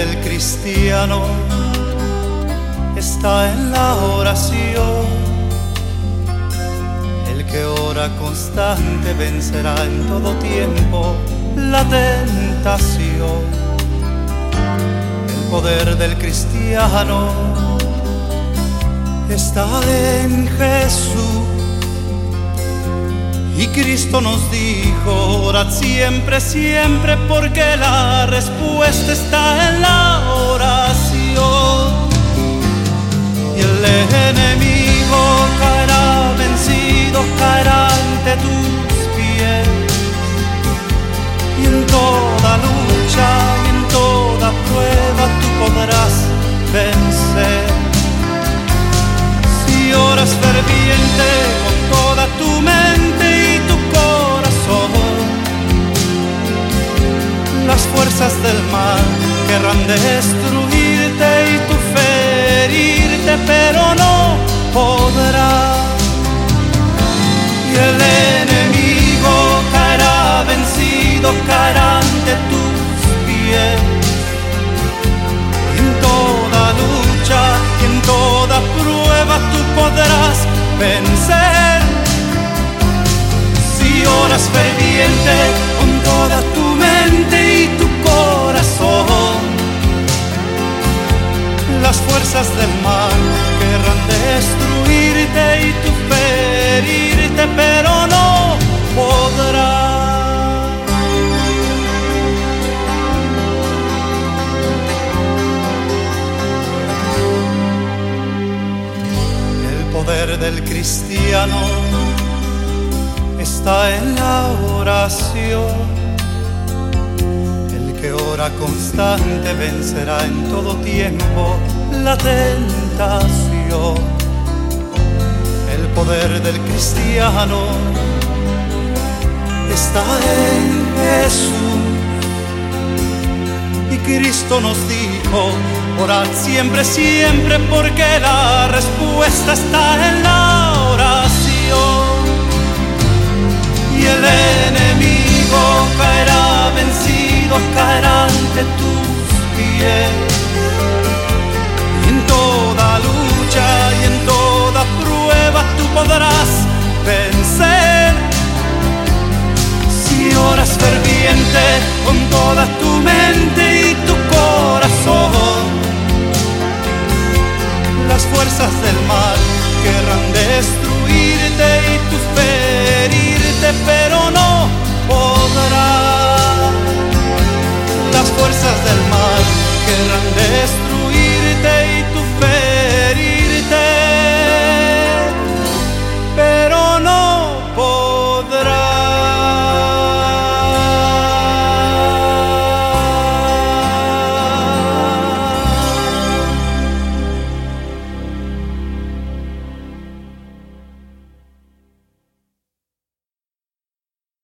del cristiano está en la oración. El que ora constante vencerá en todo tiempo la tentación. El poder del cristiano está en Jesús. Y Cristo nos dijo, orad siempre, siempre, porque la respuesta está en la fuerzas del mal querrán destruirte y tu ferirte, pero no podrá. Destruirte y tu ferirte, pero no podrá. El poder del cristiano está en la oración que ora constante vencerá en todo tiempo la tentación. Poder del cristiano está en Jesús. Y Cristo nos dijo, orad siempre, siempre, porque la respuesta está en la oración. pela